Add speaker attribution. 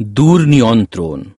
Speaker 1: দূর নিয়ন্ত্রণ